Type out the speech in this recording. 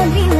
I'll be